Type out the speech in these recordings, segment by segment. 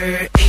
air,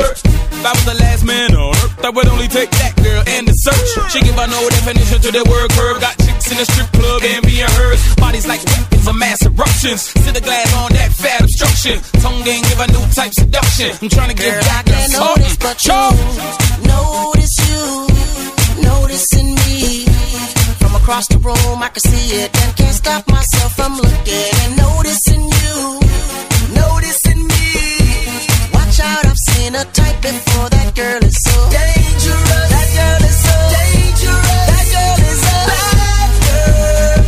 yes. If I was the last man on earth, I would only take that girl and the search. She give her no definition to the word curve. Got chicks in the strip club and being hers. Bodies like weapons of mass eruptions. Sit the glass on that fat obstruction. Tongue ain't give a new type seduction. I'm trying to give Girl, back can't notice, but you notice you, noticing me. From across the room, I can see it and can't stop myself from looking and noticing seen a type before. That girl is so dangerous. That girl is so dangerous. That girl is a bad girl.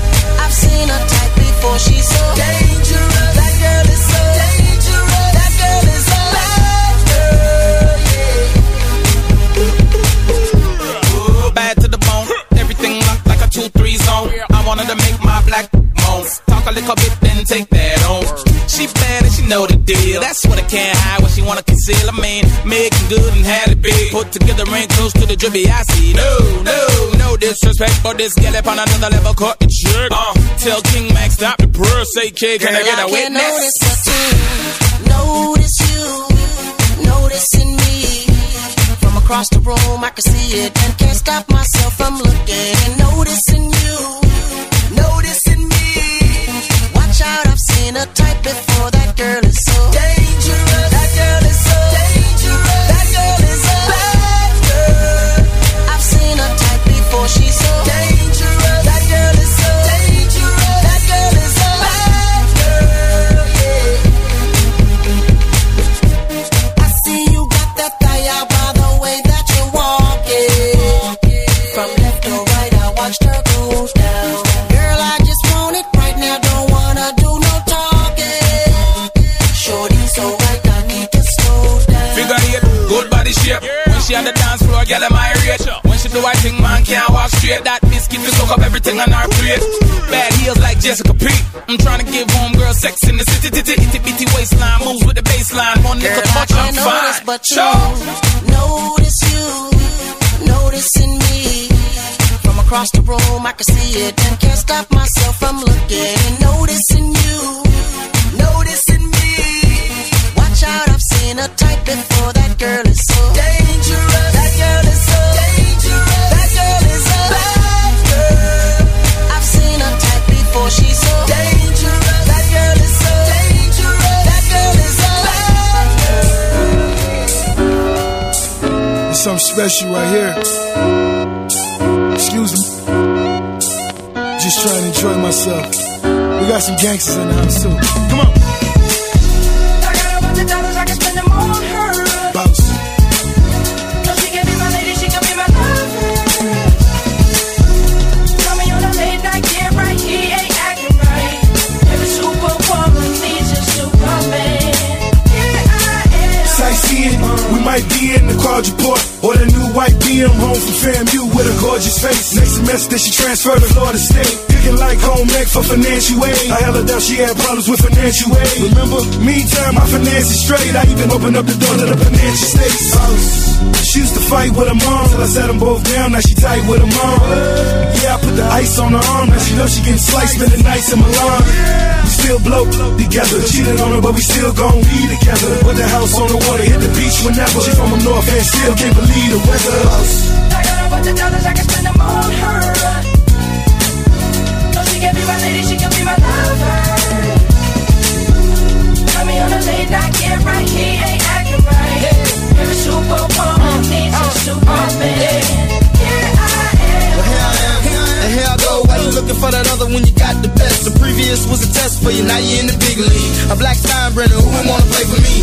I've seen a type before. She's so dangerous. That girl is so dangerous. That girl is a bad girl. Yeah. bad to the bone. Everything locked like a 2-3 zone. I wanted to make my black moan. Talk a little bit, then take that on. She bad and she know the deal. That's what I can't hide, what she wanna conceal. I mean, making good and had it big. Put together and close to the drippy I see. No, no, no disrespect, but this gal up on another level caught the jerk. Uh, tell King Max stop the purr, say kid, can I get a can't witness? notice notice you, noticing me. From across the room, I can see it and can't stop myself from looking and noticing you. Watch out, I've seen a type before. That girl is so dangerous. That girl is so girl, am I rate? When she do her thing, man can't walk straight. That biscuit to soak up everything on her plate. Bad heels like Jessica P. I'm trying to give home girl sex in the city, titty, itty bitty waistline. Moves with the baseline. One little I touch, I'm notice, fine. but you notice you, noticing me. From across the room, I can see it and can't stop myself from looking and noticing you, noticing me. Watch out, I've seen a type before. That girl is so dangerous. something special right here. Excuse me. Just trying to enjoy myself. We got some gangsters in the house too. Come on. I got dollars, I can spend them on she can be my lady, she can be my lover. Tell me on a late night, right, he ain't acting right. Every superwoman needs a superman. I am. We might be in the quadruport gorgeous face. Next semester, she transferred to Florida State. Kicking like home ec for financial aid. I held her down, she had problems with financial aid. Remember, meantime, my finances straight. I even opened up the door to the financial states. She used to fight with her mom till I set them both down. Now she tight with her mom. Yeah, I put the ice on her arm. Now she knows she getting sliced, spending nights in Milan. We still blow together. Cheated on her, but we still gon' be together. Put the house on the water, hit the beach whenever. She from the north and still can't believe the weather. I got a bunch of dollars, I can spend them on her. No, she can be my lady, she can be my lover. Got me on a late night, get right, he ain't acting right. Every superwoman needs a uh, uh, superman. Looking for that other when you got the best? The previous was a test for you, now you in the big league. A black Steinbrenner, who would wanna play for me?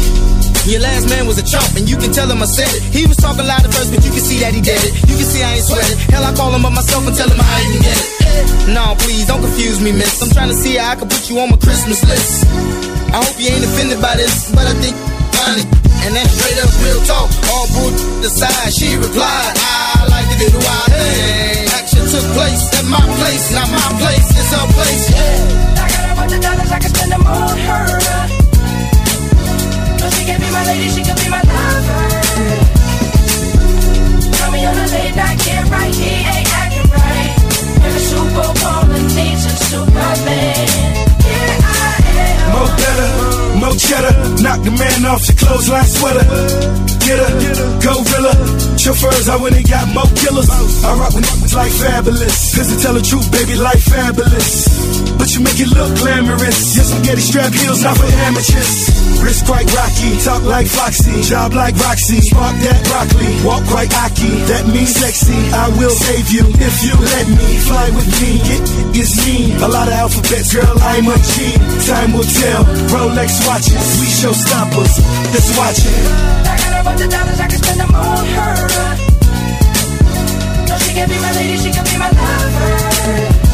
Your last man was a chump, and you can tell him I said it. He was talking loud at first, but you can see that he did it. You can see I ain't sweating. Hell, I call him up myself and tell him I ain't get it. No, please, don't confuse me, miss. I'm trying to see how I can put you on my Christmas list. I hope you ain't offended by this, but I think funny. And that's straight up real talk. All bull aside, she replied, I like to do the wild thing. Action took place at my place, not my place, it's her place. I got a bunch of dollars, I can spend them on her. No, she can be my lady, she can be my lover. Got me on a late night, get right, he ain't acting right. Every superwoman needs a superman. Here I am. Mo better, mo cheddar. Knock the man off your clothesline sweater. Get her, gorilla. Chauffeurs, I went and got mo killers. I rock with niggas like Fabolous. Cause to tell the truth, baby, like fabulous. But you make it look glamorous. Yes, I'm getting strap heels, not for amateurs. Wrist quite rocky, talk like Foxy, job like Roxy, spark that broccoli, walk quite Aki, that means sexy. I will save you if you let me fly with me. it is is me, a lot of alphabets, girl. I'm a G. Time will tell. Rolex watches, we show stoppers. Let's watch it. I got a bunch of dollars, I can spend them on her. No, she can be my lady, she can be my lover.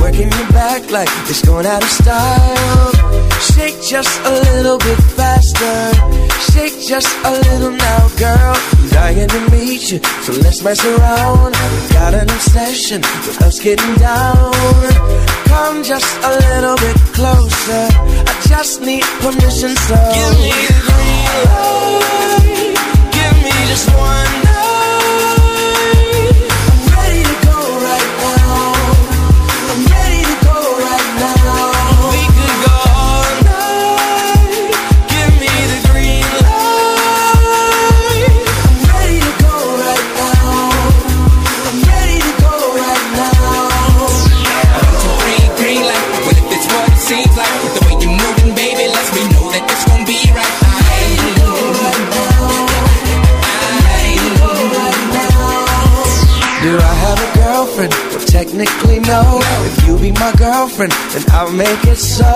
Working your back like it's going out of style. Shake just a little bit faster, shake just a little now, girl. I'm dying to meet you, so let's mess around. I've Got an obsession with us getting down. Come just a little bit closer, I just need permission, so give me the green light. Give me just one technically no. If you be my girlfriend, then I'll make it so.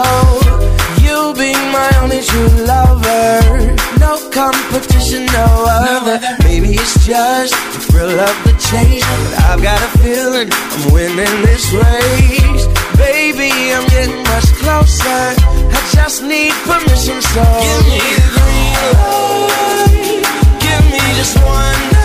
You be my only true lover. No competition, no other. Maybe it's just the thrill of the chase. But I've got a feeling I'm winning this race. Baby, I'm getting much closer. I just need permission, so give me the green light. Give me just one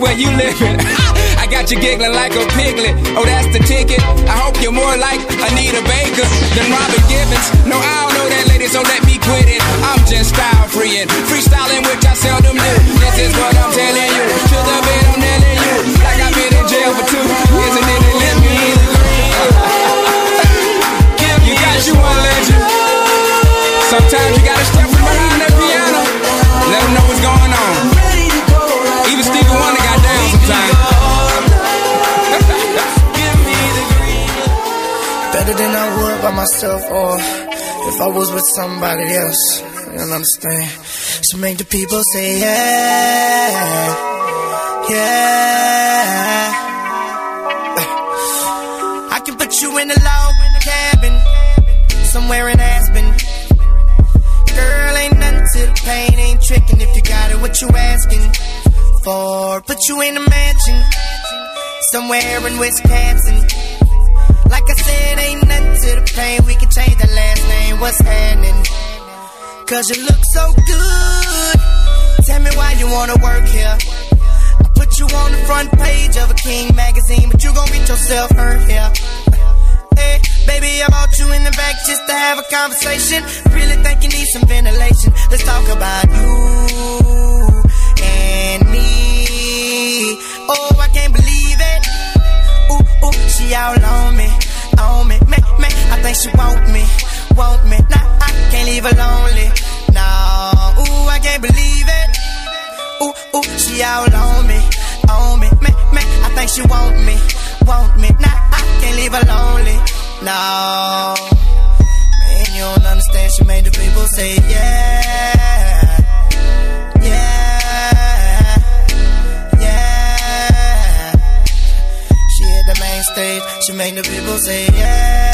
where you living. I got you giggling like a piglet. Oh, that's the ticket. I hope you're more like Anita Baker than Robin Givens. No, I don't know that lady, so let me quit it. I'm just style freeing, freestyling, which I seldom do. This is what I'm telling you. To the bed, I'm nailing you. Like I've been in jail for two years and then they let me in You got you one legend. Sometimes you gotta step from behind that piano. Myself, or if I was with somebody else. You don't understand? So make the people say, yeah, yeah. I can put you in a log cabin, somewhere in Aspen. Girl, ain't nothing to the pain, ain't tricking if you got it, what you asking for? Put you in a mansion, somewhere in Wisconsin. Like I said, ain't nothing to the pain. We can change the last name. What's happening? Cause you look so good. Tell me why you wanna work here. I put you on the front page of a King magazine, but you gon' get yourself hurt here. Hey, baby, I brought you in the back just to have a conversation. Really think you need some ventilation. Let's talk about you and me. Oh, I can't believe. Ooh, she all on me, on me, me, me. I think she want me, want me. Nah, I can't leave her lonely. Nah, ooh, I can't believe it. Ooh, ooh, she all on me, on me, me, me. I think she want me, want me. Nah, I can't leave her lonely. No, man, you don't understand. She made the people say yeah, She made the people say yeah,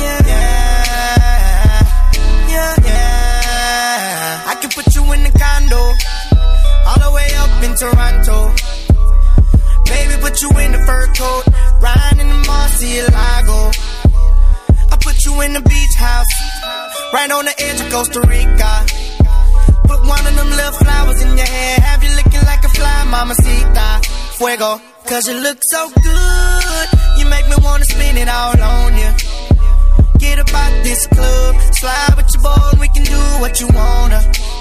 yeah, yeah, yeah, yeah. I can put you in the condo, all the way up in Toronto. Baby, put you in the fur coat, riding in the Murcielago. I put you in the beach house, right on the edge of Costa Rica. Put one of them little flowers in your hair, have you looking like a fly, mamacita. Fuego, cause you look so good, you make me wanna spin it all on you. Get about this club, slide with your boy, and we can do what you wanna.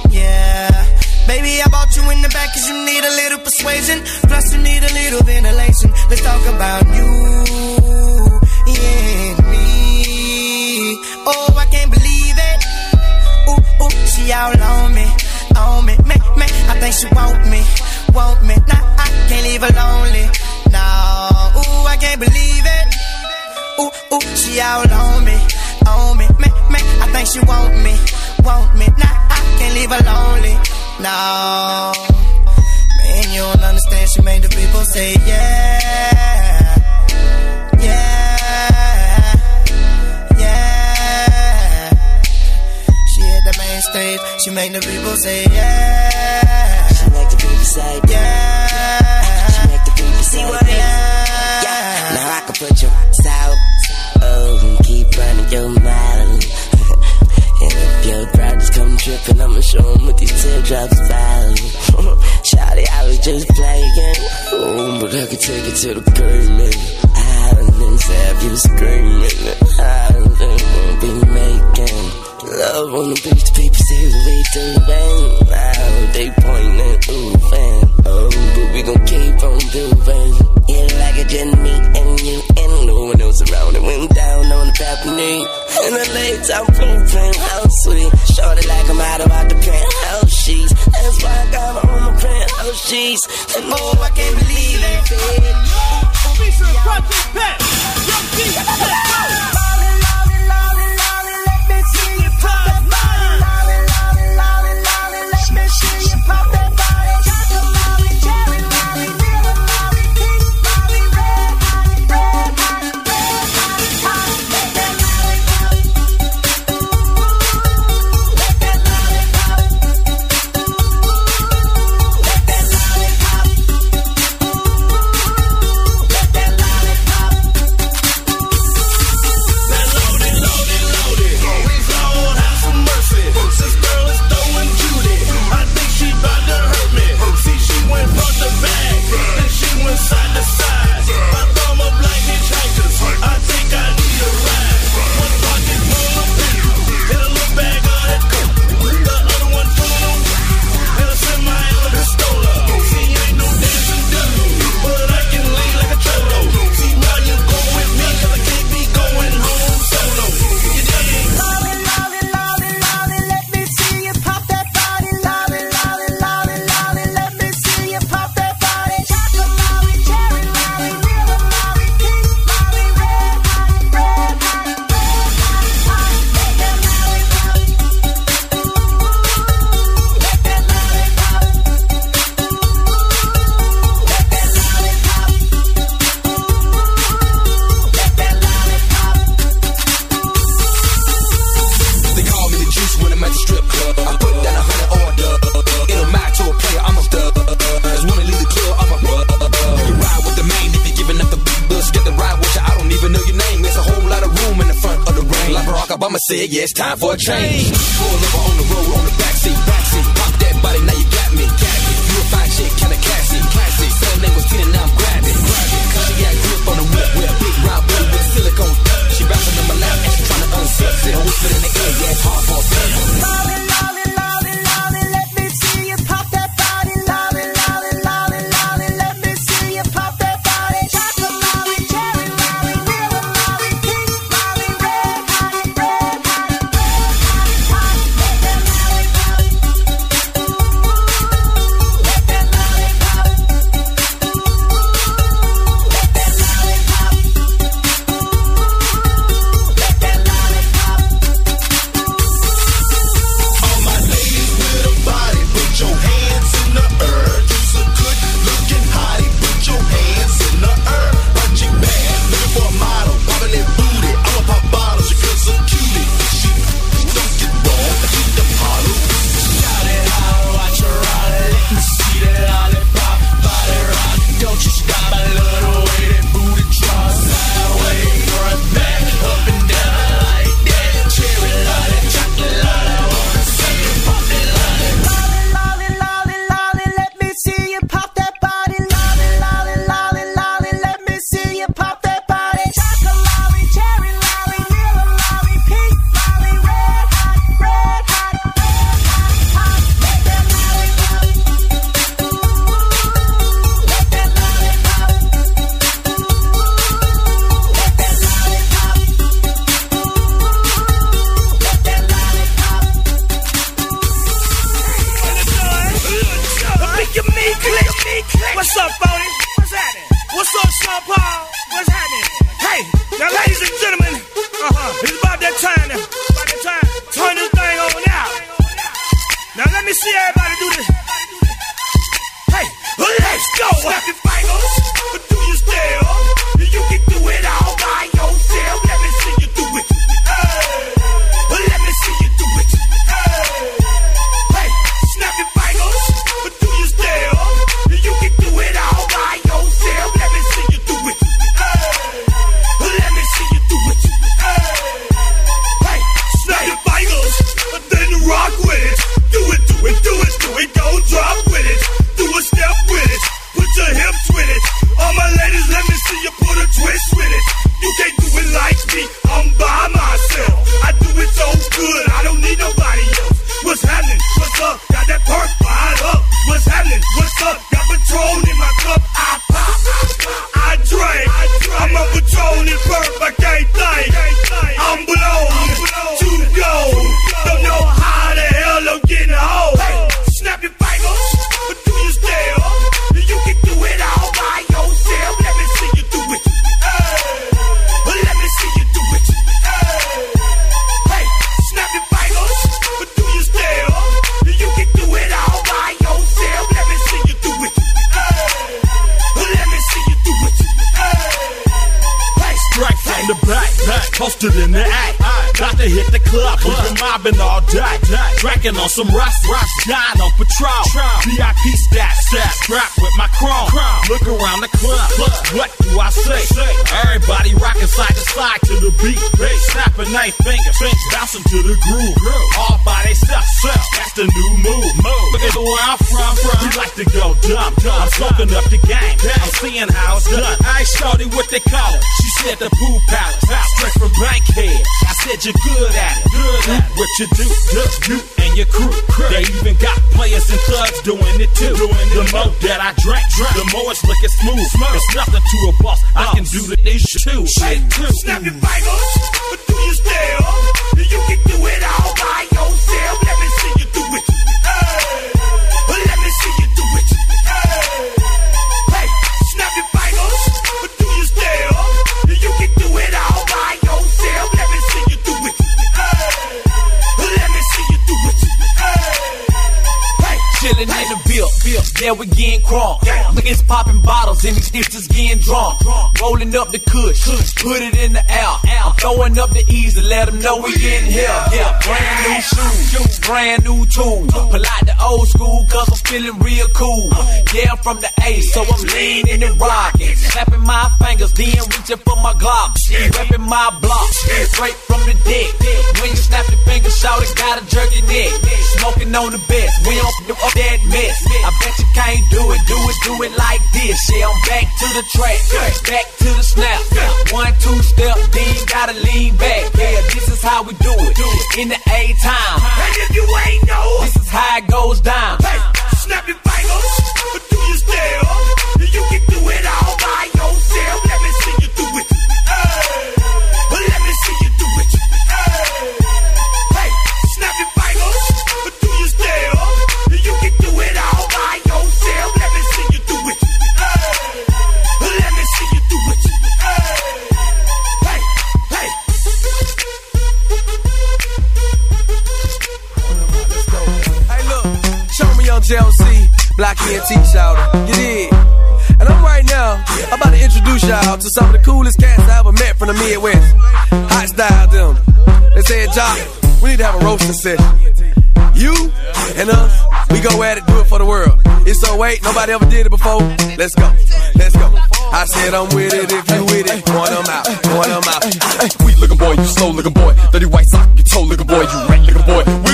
Yeah. Baby, I bought you in the back cause you need a little persuasion. Plus, you need a little ventilation. Let's talk about you, and me. Oh, I can't believe it. Ooh, ooh, she all on me, on me, me, me. I think she want me, want me. I can't leave her lonely. Nah, ooh, I can't believe it. Ooh, ooh, she all on me, on me, me, me. I think she want me, want me. Nah, I can't leave her lonely. No, man, you don't understand. She made the people say yeah, yeah, yeah. She hit the main stage. She made the people say yeah. She make the people say yeah. Tripping, I'ma show 'em what these teardrops value. Shawty, I was just playing. Oh, but I could take it to the pavement. Island have you screaming. Island won't be making love on the beach. The people say we doing. Wow, they pointing, ooh, fan. Oh, but we gon' keep on doing. Yeah, like it just me and you and no one else around. It went down on the balcony. In the late time pooping, how sweet. Shorty like I'm out about the penthouse oh, sheets. That's why I got on my penthouse oh, sheets. And oh, I can't believe it. They some rust, rust, dying on patrol. VIP stat, stat, strapped with my chrome. Look around the club, what do I say? Everybody rocking side to side to the beat. Snapping their fingers, bouncing to the groove. All by themselves, that's the new move. Look at where I'm from, we like to go dumb. I'm smoking up the game, I'm seeing how it's done. I ain't shorty what they call it. She said the pool palace, straight from Bankhead. I said you're good at it. Good at what you do, do, and your crew. They even got players and thugs doing it too. the more that I drink, drink, the more it's looking smooth. It's nothing to a boss. I can do the. Shit too. Snap your fingers, popping bottles and these drunk. Rolling up the kush, put it in the air. I'm throwing up the ease to let them know we in here. Yeah, brand new shoes, brand new tools. Polite the old school, cause I'm feeling real cool. Yeah, I'm from the A, so I'm leaning and rocking. Snapping my fingers, then reaching for my Glock. Repping my block, straight from the dick. When you snap your fingers, shout it, gotta jerk your neck. Smoking on the best, we don't do up that mess. I bet you can't do it, do it, do it like this. Yeah, I'm back to the track, back to the snap. One, two step, then you gotta lean back. Yeah, this is how we do it. In the A time. and if you ain't know, This is how it goes down. hey, snap your fingers, but do you still? You can do it all by yourself. Let me see JLC, Black ENT shouter. You did. And I'm right now about to introduce y'all to some of the coolest cats I ever met from the Midwest. Hot style them. They said, Joc, we need to have a roasting session. You and us, we go at it, do it for the world. It's so wait, nobody ever did it before. Let's go, let's go. I said I'm with it if you with it. Point them out, point them out. Sweet looking boy, you slow looking boy. Dirty white sock, you toe looking boy. You rat looking boy. Will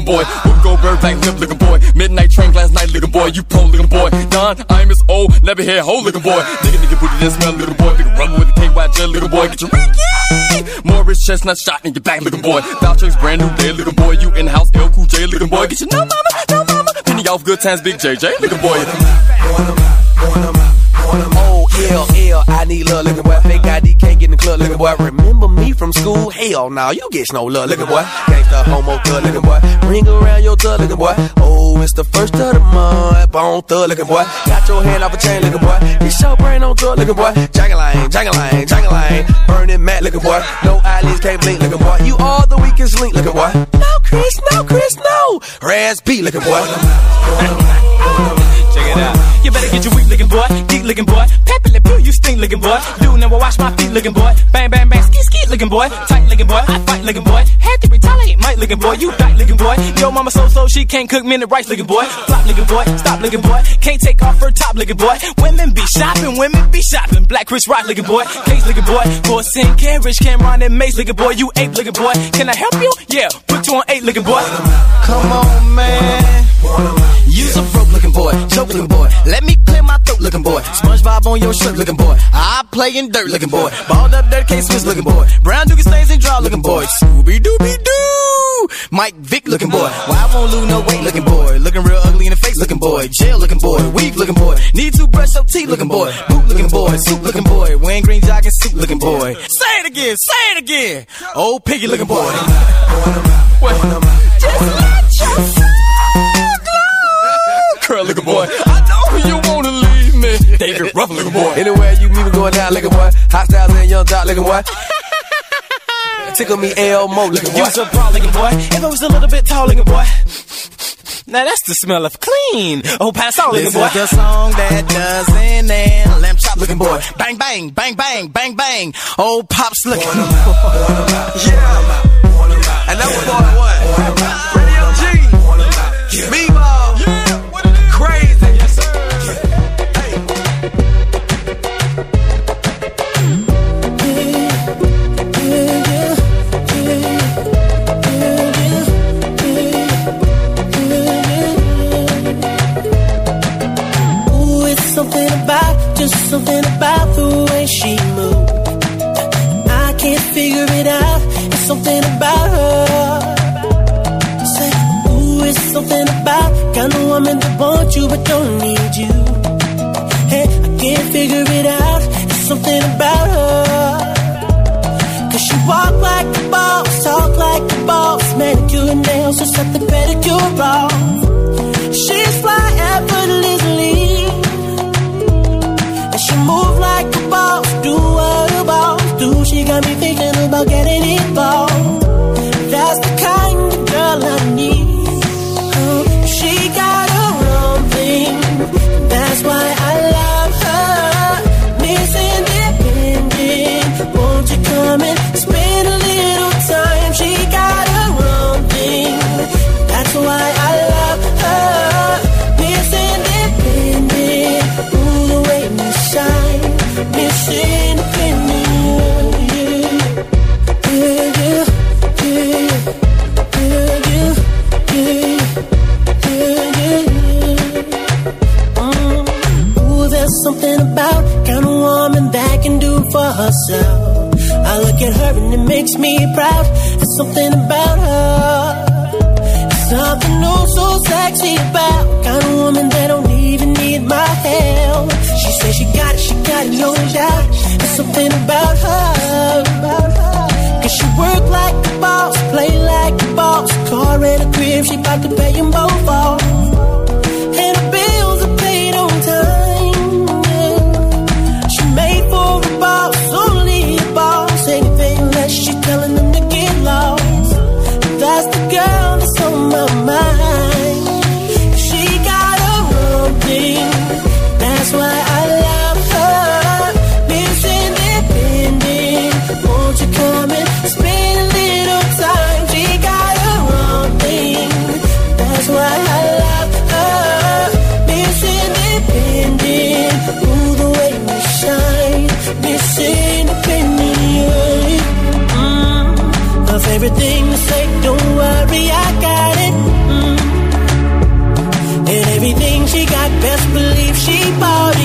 looking boy. Whoop go bird black lip looking boy. Midnight train last night looking boy. You pro looking boy. Don, I'm his old, never hair hole looking boy. Nigga, nigga, booty that smell looking boy. Big rubber with the KY gel looking boy. Get your Ricky. Morris chestnut shot in your back looking boy. Vouchers brand new day looking boy. You in house L cool J looking boy. Get your no mama, no mama. Penny off good times, Big JJ. Look at boy. Oh, I need love, looking boy. Fake ID can't get in the club, looking boy. Remember me from school? Hell nah, you get no love, looking boy. Gangsta homo thug, looking boy. Ring around your thug, looking boy. Oh, it's the first of the month, bone thug, looking boy. Got your hand off a chain, looking boy. This your brain on drug, looking boy. Jangalang, jangalang, jangalang. Burning mad, looking boy. No eyelids can't blink, looking boy. You are the weakest link, looking boy. No, Chris, no, Chris, no. Raz B, looking boy. Check it out. You better get your weak looking boy, geek looking boy, peppily pew, you stink looking boy. You never wash my feet looking boy, bang bang bang, ski ski looking boy, tight looking boy, I fight looking boy, had to retaliate, might looking boy, you dyke looking boy. Yo mama so so she can't cook minute rice looking boy, flop looking boy, stop looking boy, can't take off her top looking boy. Women be shopping, women be shopping, black Chris Rock looking boy, case looking boy, horse and carriage, Cam'ron and Mase looking boy, you ape looking boy. Can I help you? Yeah, put you on eight looking boy. Come on, man. You's a broke looking boy, choke looking boy. Let me clear my throat looking boy. SpongeBob on your shirt looking boy. I play in dirt looking boy. Balled up dirt case Swiss looking boy. Brown dookie stains and draw looking boy. Scooby Dooby Doo. Mike Vick looking boy. Why I won't lose no weight looking boy. Looking real ugly in the face looking boy. Jail looking boy. Weave looking boy. Need to brush your teeth looking boy. Boot looking boy. Suit looking boy. Wearing green jogging suit looking boy. Say it again. Say it again. Old piggy looking boy. Just let your Looking boy. I know you wanna leave me. David Ruff looking boy. Anywhere you meet me going down, looking boy. Hot styles and young dot, looking boy. Tickle me Elmo, looking boy. You a bra looking boy, if I was a little bit tall looking boy. Now that's the smell of clean. Oh, pass on looking boy. This boy. is the song that doesn't end. Lamb chop looking boy. Bang, bang, bang, bang, bang, bang. Oh, pops looking. Boy, yeah. And that was part one. Radio G. Meatball. Pedicure about kind of woman that can do for herself. I look at her and it makes me proud. There's something about her. There's Something oh so sexy about kind of woman that don't even need my help. She says she got it, she got it, no doubt. There's something about her, about her. Cause she work like a boss, play like a boss. Car and a crib, she bout to pay them both off. Mm. Her favorite thing to say, don't worry, I got it. Mm. And everything she got, best believe she bought it.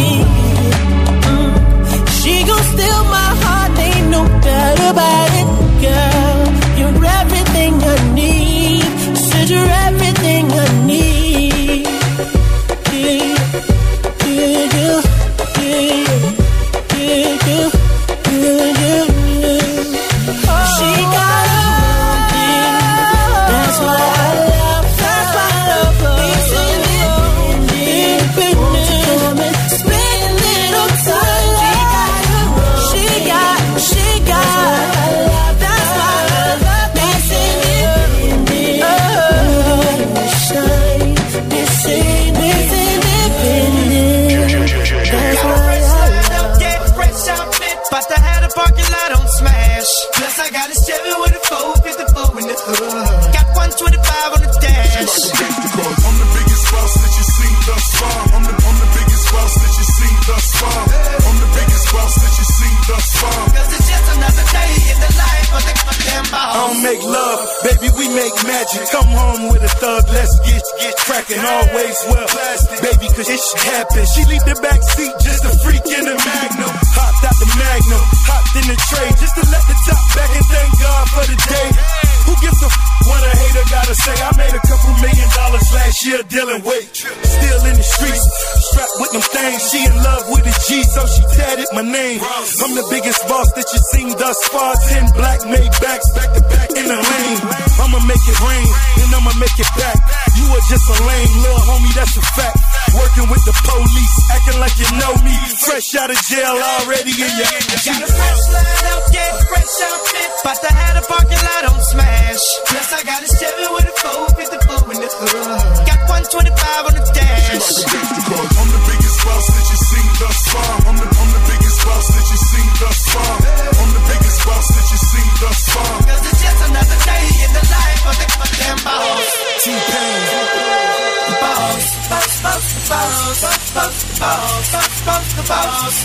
Black made backs back to back in the lane. I'ma make it rain, and I'ma make it back. You are just a lame little homie, that's a fact. Working with the police, acting like you know me. Fresh out of jail already in your Got a fresh line up, yeah, fresh outfit. About to have the parking lot on smash. Plus, I got a Chevy with a 454 in the hood. Got 125 on the dash. I'm the biggest boss that you seen thus far. I'm the, I'm the biggest boss that you seen thus far. Cause it's just another day in the life of the boss. Boss, boss, boss, boss, boss, boss, boss, boss, the boss.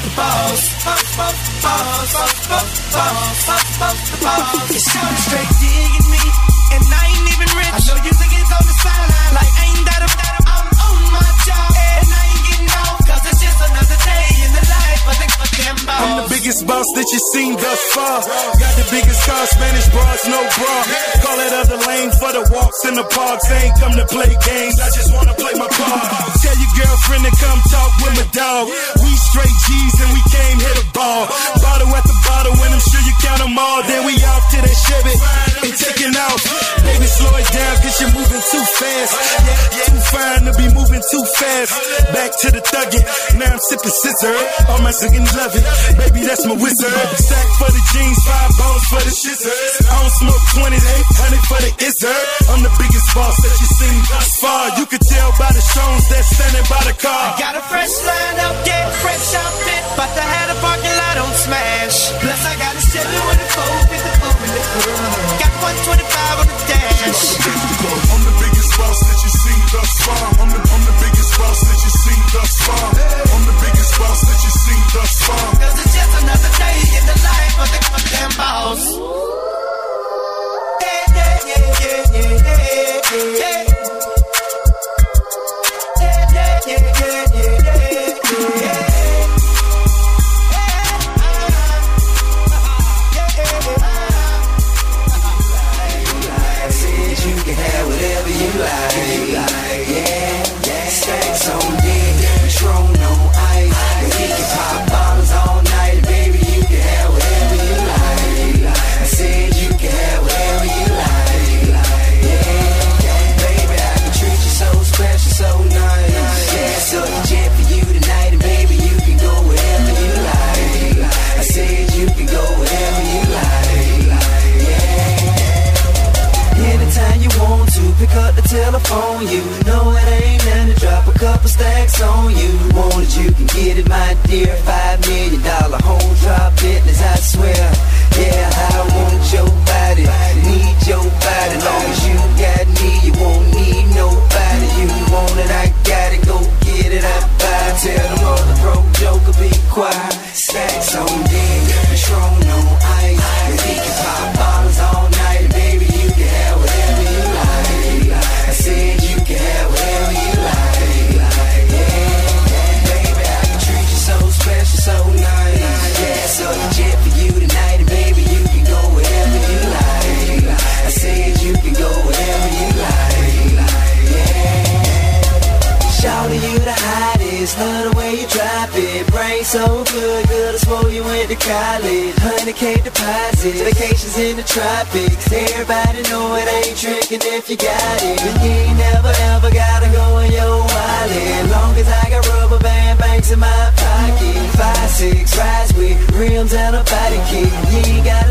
The boss, boss, boss, boss, boss, boss, boss, boss, boss, the boss. It's short straight digging me, and I ain't even rich. I know you think it's on the sideline, like ain't that a I'm on my job, and I ain't getting off, cause it's just another day in the life of the. I'm the biggest boss that you seen thus far. Got the biggest car, Spanish bras, no bra. Call it other lane for the walks in the parks. I ain't come to play games, I just wanna play my part. Tell your girlfriend to come talk with my dog. We straight G's and we came hit a ball. Bottle at the bottle, and I'm sure you count them all. Then we off to that Chevy and taking off. Baby, slow it down, cause you're moving too fast. Too fine to be moving too fast. Back to the thuggin', now I'm sipping scissor. All my singing love it. Baby, that's my wizard. Stack for the jeans, five bones for the shizzers. I don't smoke 20, 800 for the izzard. I'm the biggest boss that you've seen thus far. You can tell by the shows that's standing by the car. Got a fresh line up, yeah, fresh outfit. About to have the parking lot on smash. Plus, I got a Chevy with a 454 in the hood. Got 125 on the dash. I'm the biggest boss that you seen thus far. I'm the, I'm the biggest boss that you seen thus far. I'm the biggest boss that you seen thus far. Cause it's just another day in the life of the goddamn boss. Telephone. You know it ain't nothing to drop a couple stacks on you. Want it, you can get it, my dear. Five million tropics. Everybody know it ain't tricking if you got it. And you ain't never ever gotta go in your wallet. Long as I got rubber band banks in my pocket. Five, six, rides with rims and a body kit. You ain't gotta